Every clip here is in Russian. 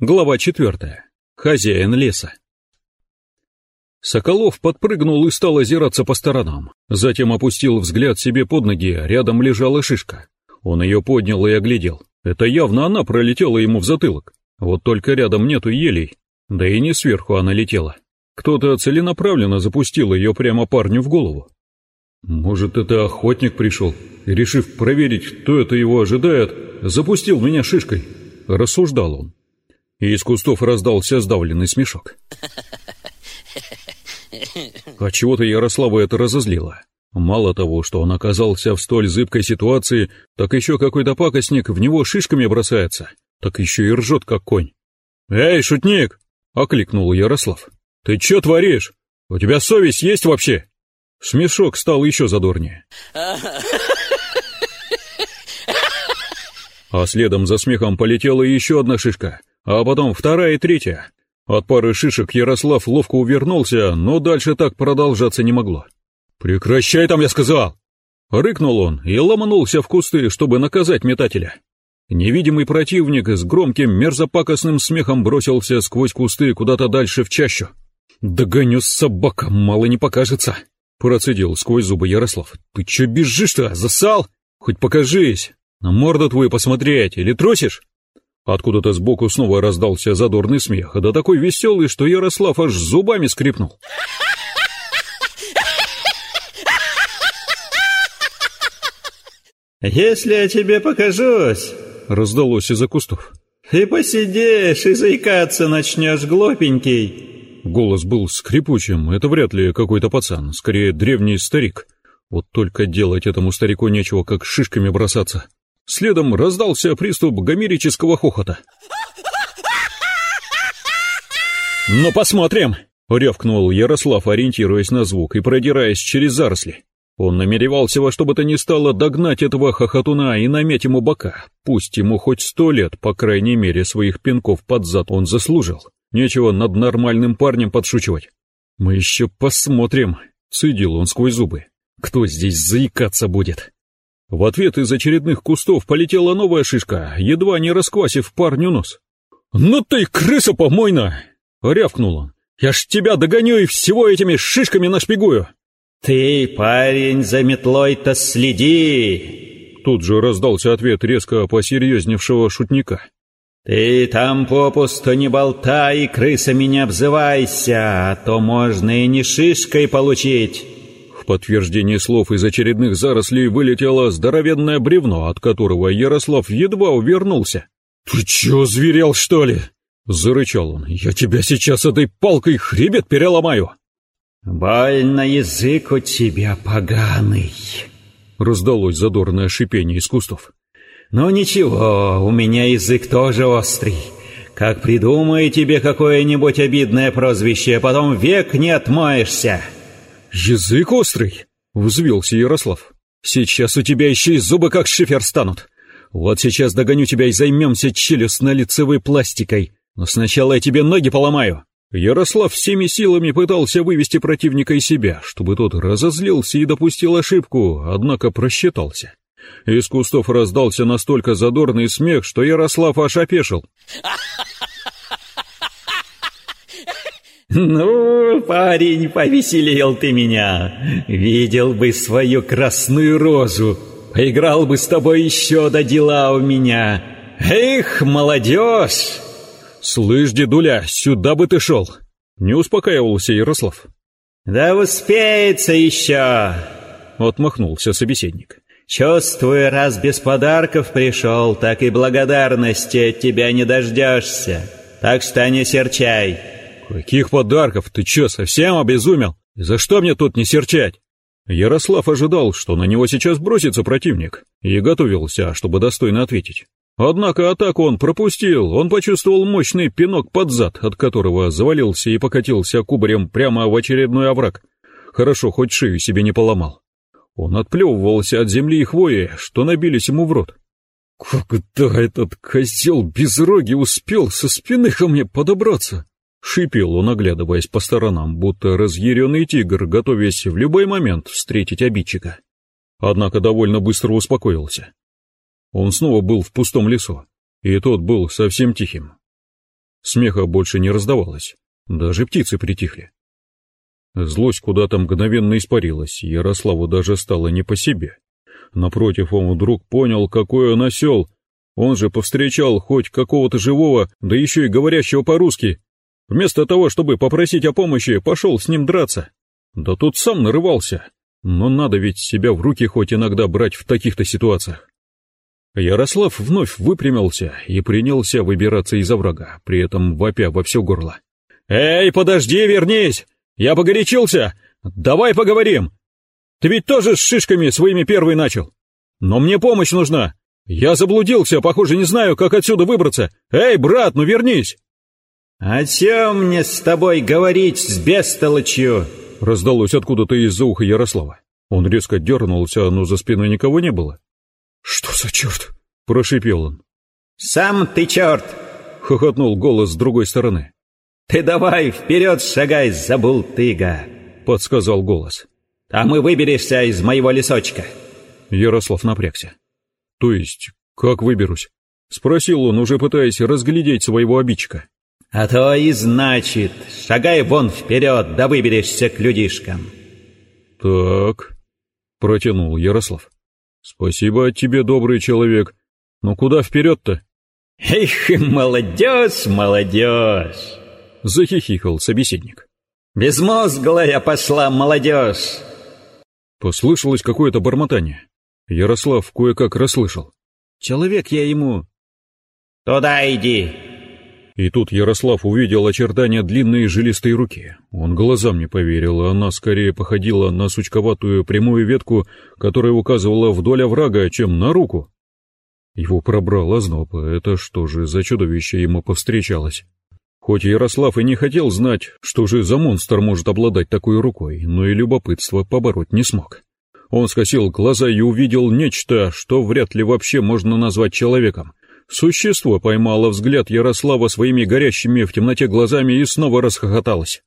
Глава четвертая. Хозяин леса. Соколов подпрыгнул и стал озираться по сторонам. Затем опустил взгляд себе под ноги, рядом лежала шишка. Он ее поднял и оглядел. Это явно она пролетела ему в затылок. Вот только рядом нету елей. Да и не сверху она летела. Кто-то целенаправленно запустил ее прямо парню в голову. Может, это охотник пришел, и, решив проверить, кто это его ожидает, запустил меня шишкой, рассуждал он и из кустов раздался сдавленный смешок. А чего-то Ярослава это разозлило. Мало того, что он оказался в столь зыбкой ситуации, так еще какой-то пакостник в него шишками бросается, так еще и ржет, как конь. «Эй, шутник!» — окликнул Ярослав. «Ты че творишь? У тебя совесть есть вообще?» Смешок стал еще задорнее. А следом за смехом полетела еще одна шишка — а потом вторая и третья. От пары шишек Ярослав ловко увернулся, но дальше так продолжаться не могло. «Прекращай там, я сказал!» Рыкнул он и ломанулся в кусты, чтобы наказать метателя. Невидимый противник с громким мерзопакостным смехом бросился сквозь кусты куда-то дальше в чащу. «Догоню собака, мало не покажется!» Процедил сквозь зубы Ярослав. «Ты че бежишь-то, засал? Хоть покажись! На морду твою посмотреть или трусишь?» Откуда-то сбоку снова раздался задорный смех, да такой веселый, что Ярослав аж зубами скрипнул. «Если я тебе покажусь», — раздалось из-за кустов, — «и посидишь, и заикаться начнешь, глупенький». Голос был скрипучим, это вряд ли какой-то пацан, скорее древний старик. Вот только делать этому старику нечего, как шишками бросаться. Следом раздался приступ гомерического хохота. «Ну, посмотрим!» — рявкнул Ярослав, ориентируясь на звук и продираясь через заросли. Он намеревался во что бы то ни стало догнать этого хохотуна и намять ему бока. Пусть ему хоть сто лет, по крайней мере, своих пинков под зад он заслужил. Нечего над нормальным парнем подшучивать. «Мы еще посмотрим», — цедил он сквозь зубы. «Кто здесь заикаться будет?» В ответ из очередных кустов полетела новая шишка, едва не расквасив парню нос. «Ну ты крыса помойна!» — рявкнул он. «Я ж тебя догоню и всего этими шишками нашпигую!» «Ты, парень, за метлой-то следи!» Тут же раздался ответ резко посерьезневшего шутника. «Ты там попусту не болтай и крысами не обзывайся, а то можно и не шишкой получить!» Подтверждение слов из очередных зарослей вылетело здоровенное бревно, от которого Ярослав едва увернулся. «Ты чё, зверел, что ли?» — зарычал он. «Я тебя сейчас этой палкой хребет переломаю!» «Больно язык у тебя поганый!» — раздалось задорное шипение из кустов. «Ну ничего, у меня язык тоже острый. Как придумаю тебе какое-нибудь обидное прозвище, потом век не отмоешься!» «Язык острый!» — взвился Ярослав. «Сейчас у тебя еще и зубы как шифер станут. Вот сейчас догоню тебя и займемся челюстно-лицевой пластикой. Но сначала я тебе ноги поломаю». Ярослав всеми силами пытался вывести противника из себя, чтобы тот разозлился и допустил ошибку, однако просчитался. Из кустов раздался настолько задорный смех, что Ярослав аж опешил. «Ну, парень, повеселил ты меня. Видел бы свою красную розу. Поиграл бы с тобой еще до дела у меня. Эх, молодежь!» «Слышь, дедуля, сюда бы ты шел!» Не успокаивался Ярослав. «Да успеется еще!» Отмахнулся собеседник. «Чувствую, раз без подарков пришел, так и благодарности от тебя не дождешься. Так что не серчай!» «Каких подарков? Ты чё, совсем обезумел? За что мне тут не серчать?» Ярослав ожидал, что на него сейчас бросится противник, и готовился, чтобы достойно ответить. Однако атаку он пропустил, он почувствовал мощный пинок под зад, от которого завалился и покатился кубарем прямо в очередной овраг. Хорошо, хоть шею себе не поломал. Он отплевывался от земли и хвои, что набились ему в рот. «Когда этот козел без роги успел со спины ко мне подобраться?» Шипел он, оглядываясь по сторонам, будто разъяренный тигр, готовясь в любой момент встретить обидчика. Однако довольно быстро успокоился. Он снова был в пустом лесу, и тот был совсем тихим. Смеха больше не раздавалось. Даже птицы притихли. Злость куда-то мгновенно испарилась, Ярославу даже стало не по себе. Напротив, он вдруг понял, какой он осел. Он же повстречал хоть какого-то живого, да еще и говорящего по-русски. Вместо того, чтобы попросить о помощи, пошел с ним драться. Да тут сам нарывался. Но надо ведь себя в руки хоть иногда брать в таких-то ситуациях. Ярослав вновь выпрямился и принялся выбираться из оврага, при этом вопя во все горло. «Эй, подожди, вернись! Я погорячился! Давай поговорим! Ты ведь тоже с шишками своими первый начал! Но мне помощь нужна! Я заблудился, похоже, не знаю, как отсюда выбраться! Эй, брат, ну вернись!» «О чем мне с тобой говорить с бестолочью?» Раздалось откуда-то из-за уха Ярослава. Он резко дернулся, но за спиной никого не было. «Что за черт?» — прошипел он. «Сам ты черт!» — хохотнул голос с другой стороны. «Ты давай вперед шагай, забултыга!» — подсказал голос. «А мы выберешься из моего лесочка!» Ярослав напрягся. «То есть, как выберусь?» — спросил он, уже пытаясь разглядеть своего обидчика. «А то и значит, шагай вон вперед, да выберешься к людишкам!» «Так...» — протянул Ярослав. «Спасибо тебе, добрый человек. Но куда вперед-то?» «Эх, молодежь, молодежь!» — захихикал собеседник. «Безмозглая пошла молодежь!» Послышалось какое-то бормотание. Ярослав кое-как расслышал. «Человек я ему...» «Туда иди!» И тут Ярослав увидел очертания длинной жилистой руки. Он глазам не поверил, она скорее походила на сучковатую прямую ветку, которая указывала вдоль оврага, чем на руку. Его пробрал озноб, это что же за чудовище ему повстречалось? Хоть Ярослав и не хотел знать, что же за монстр может обладать такой рукой, но и любопытство побороть не смог. Он скосил глаза и увидел нечто, что вряд ли вообще можно назвать человеком — Существо поймало взгляд Ярослава своими горящими в темноте глазами и снова расхохоталось.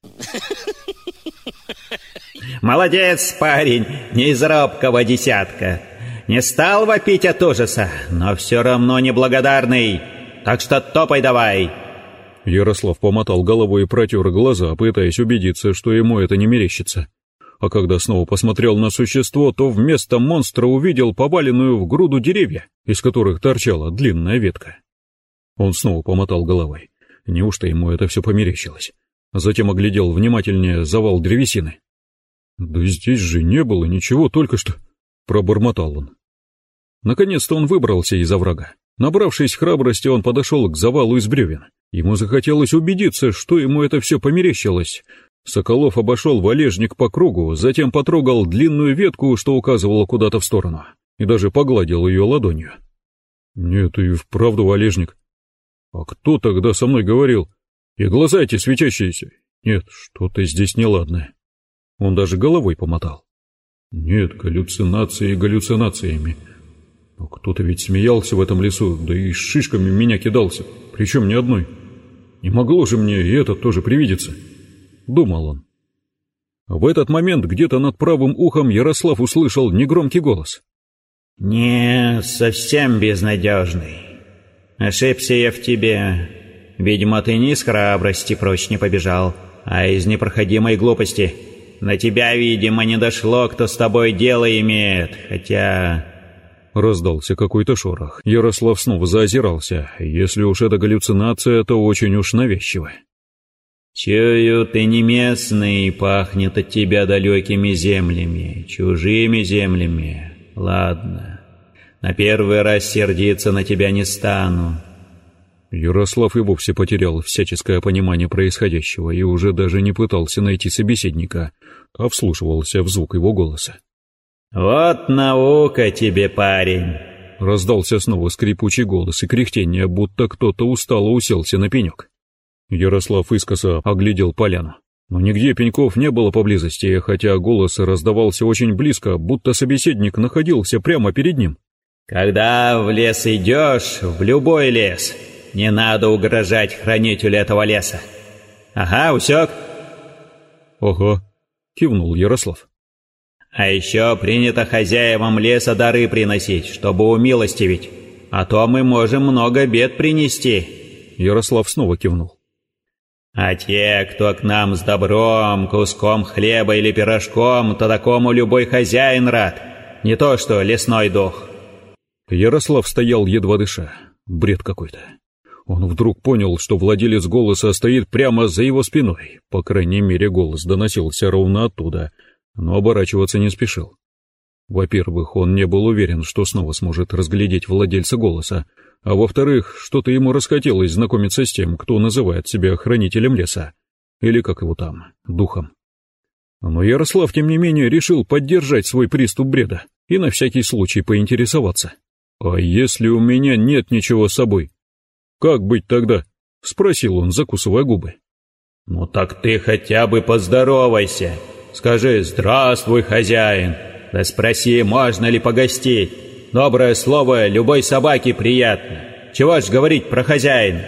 «Молодец, парень, не из робкого десятка. Не стал вопить от ужаса, но все равно неблагодарный. Так что топай давай!» Ярослав помотал головой и протер глаза, пытаясь убедиться, что ему это не мерещится а когда снова посмотрел на существо, то вместо монстра увидел поваленную в груду деревья, из которых торчала длинная ветка. Он снова помотал головой. Неужто ему это все померещилось? Затем оглядел внимательнее завал древесины. «Да здесь же не было ничего, только что...» — пробормотал он. Наконец-то он выбрался из оврага. Набравшись храбрости, он подошел к завалу из бревен. Ему захотелось убедиться, что ему это все померещилось, Соколов обошел валежник по кругу, затем потрогал длинную ветку, что указывало куда-то в сторону, и даже погладил ее ладонью. «Нет, и вправду валежник. А кто тогда со мной говорил? И глаза эти светящиеся. Нет, что-то здесь неладное». Он даже головой помотал. «Нет, галлюцинации галлюцинациями. Но кто-то ведь смеялся в этом лесу, да и шишками меня кидался, причем не одной. Не могло же мне и это тоже привидеться». — думал он. В этот момент где-то над правым ухом Ярослав услышал негромкий голос. «Не, совсем безнадежный. Ошибся я в тебе. Видимо, ты не из храбрости прочь не побежал, а из непроходимой глупости. На тебя, видимо, не дошло, кто с тобой дело имеет, хотя...» Раздался какой-то шорох. Ярослав снова заозирался. Если уж это галлюцинация, то очень уж навязчивая. Чую, ты не местный, пахнет от тебя далекими землями, чужими землями. Ладно, на первый раз сердиться на тебя не стану. Ярослав и вовсе потерял всяческое понимание происходящего и уже даже не пытался найти собеседника, а вслушивался в звук его голоса. «Вот наука тебе, парень!» Раздался снова скрипучий голос и кряхтение, будто кто-то устало уселся на пенек. Ярослав искоса оглядел поляну. Но нигде пеньков не было поблизости, хотя голос раздавался очень близко, будто собеседник находился прямо перед ним. «Когда в лес идешь, в любой лес, не надо угрожать хранителю этого леса. Ага, усек?» «Ага», — кивнул Ярослав. «А еще принято хозяевам леса дары приносить, чтобы умилостивить, а то мы можем много бед принести». Ярослав снова кивнул. А те, кто к нам с добром, куском хлеба или пирожком, то такому любой хозяин рад, не то что лесной дух». Ярослав стоял едва дыша. Бред какой-то. Он вдруг понял, что владелец голоса стоит прямо за его спиной. По крайней мере, голос доносился ровно оттуда, но оборачиваться не спешил. Во-первых, он не был уверен, что снова сможет разглядеть владельца голоса, а во-вторых, что-то ему расхотелось знакомиться с тем, кто называет себя хранителем леса, или как его там, духом. Но Ярослав, тем не менее, решил поддержать свой приступ бреда и на всякий случай поинтересоваться. «А если у меня нет ничего с собой? Как быть тогда?» — спросил он, закусывая губы. «Ну так ты хотя бы поздоровайся. Скажи «Здравствуй, хозяин», да спроси, можно ли погостить. Доброе слово любой собаке приятно. Чего ж говорить про хозяина?»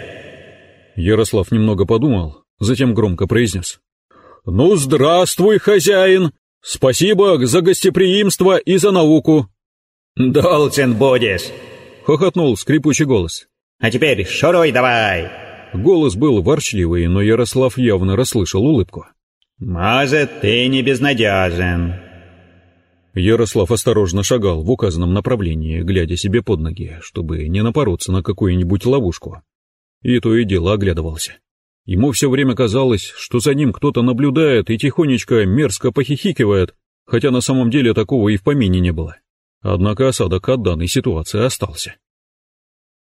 Ярослав немного подумал, затем громко произнес. «Ну, здравствуй, хозяин! Спасибо за гостеприимство и за науку!» «Должен будешь!» — хохотнул скрипучий голос. «А теперь шуруй давай!» Голос был ворчливый, но Ярослав явно расслышал улыбку. «Может, ты не безнадежен!» Ярослав осторожно шагал в указанном направлении, глядя себе под ноги, чтобы не напороться на какую-нибудь ловушку. И то и дело оглядывался. Ему все время казалось, что за ним кто-то наблюдает и тихонечко мерзко похихикивает, хотя на самом деле такого и в помине не было. Однако осадок от данной ситуации остался.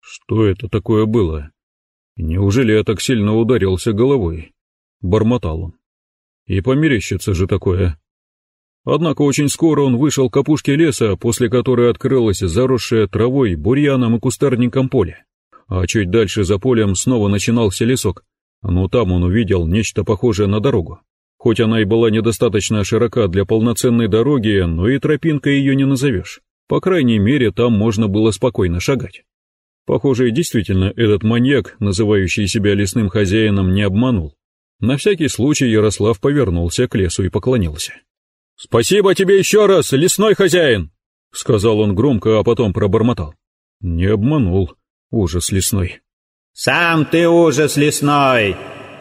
Что это такое было? Неужели я так сильно ударился головой? Бормотал он. И померещится же такое. Однако очень скоро он вышел к опушке леса, после которой открылось заросшее травой, бурьяном и кустарником поле. А чуть дальше за полем снова начинался лесок, но там он увидел нечто похожее на дорогу. Хоть она и была недостаточно широка для полноценной дороги, но и тропинкой ее не назовешь. По крайней мере, там можно было спокойно шагать. Похоже, действительно, этот маньяк, называющий себя лесным хозяином, не обманул. На всякий случай Ярослав повернулся к лесу и поклонился. «Спасибо тебе еще раз, лесной хозяин!» — сказал он громко, а потом пробормотал. «Не обманул. Ужас лесной». «Сам ты ужас лесной!»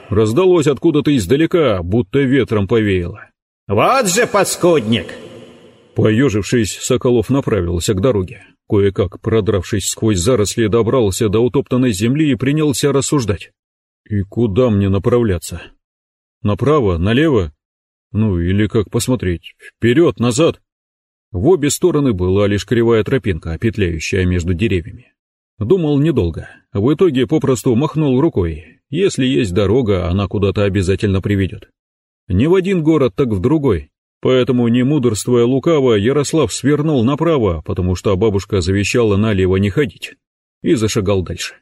Раздалось откуда-то издалека, будто ветром повеяло. «Вот же паскудник!» Поежившись, Соколов направился к дороге. Кое-как, продравшись сквозь заросли, добрался до утоптанной земли и принялся рассуждать. «И куда мне направляться? Направо? Налево? Ну, или как посмотреть, вперед, назад. В обе стороны была лишь кривая тропинка, петляющая между деревьями. Думал недолго, в итоге попросту махнул рукой. Если есть дорога, она куда-то обязательно приведет. Не в один город, так в другой. Поэтому, не мудрствуя лукаво, Ярослав свернул направо, потому что бабушка завещала налево не ходить, и зашагал дальше.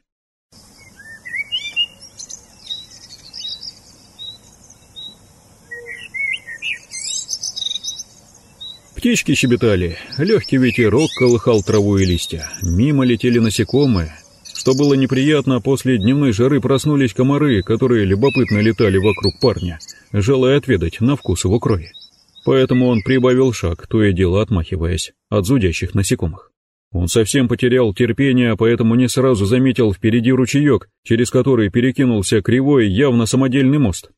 Птички щебетали, легкий ветерок колыхал траву и листья, мимо летели насекомые. Что было неприятно, после дневной жары проснулись комары, которые любопытно летали вокруг парня, желая отведать на вкус его крови. Поэтому он прибавил шаг, то и дело отмахиваясь от зудящих насекомых. Он совсем потерял терпение, поэтому не сразу заметил впереди ручеек, через который перекинулся кривой, явно самодельный мост.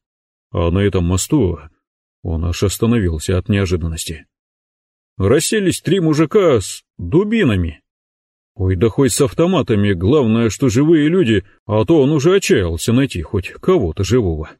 А на этом мосту он аж остановился от неожиданности расселись три мужика с дубинами. Ой, да хоть с автоматами, главное, что живые люди, а то он уже отчаялся найти хоть кого-то живого.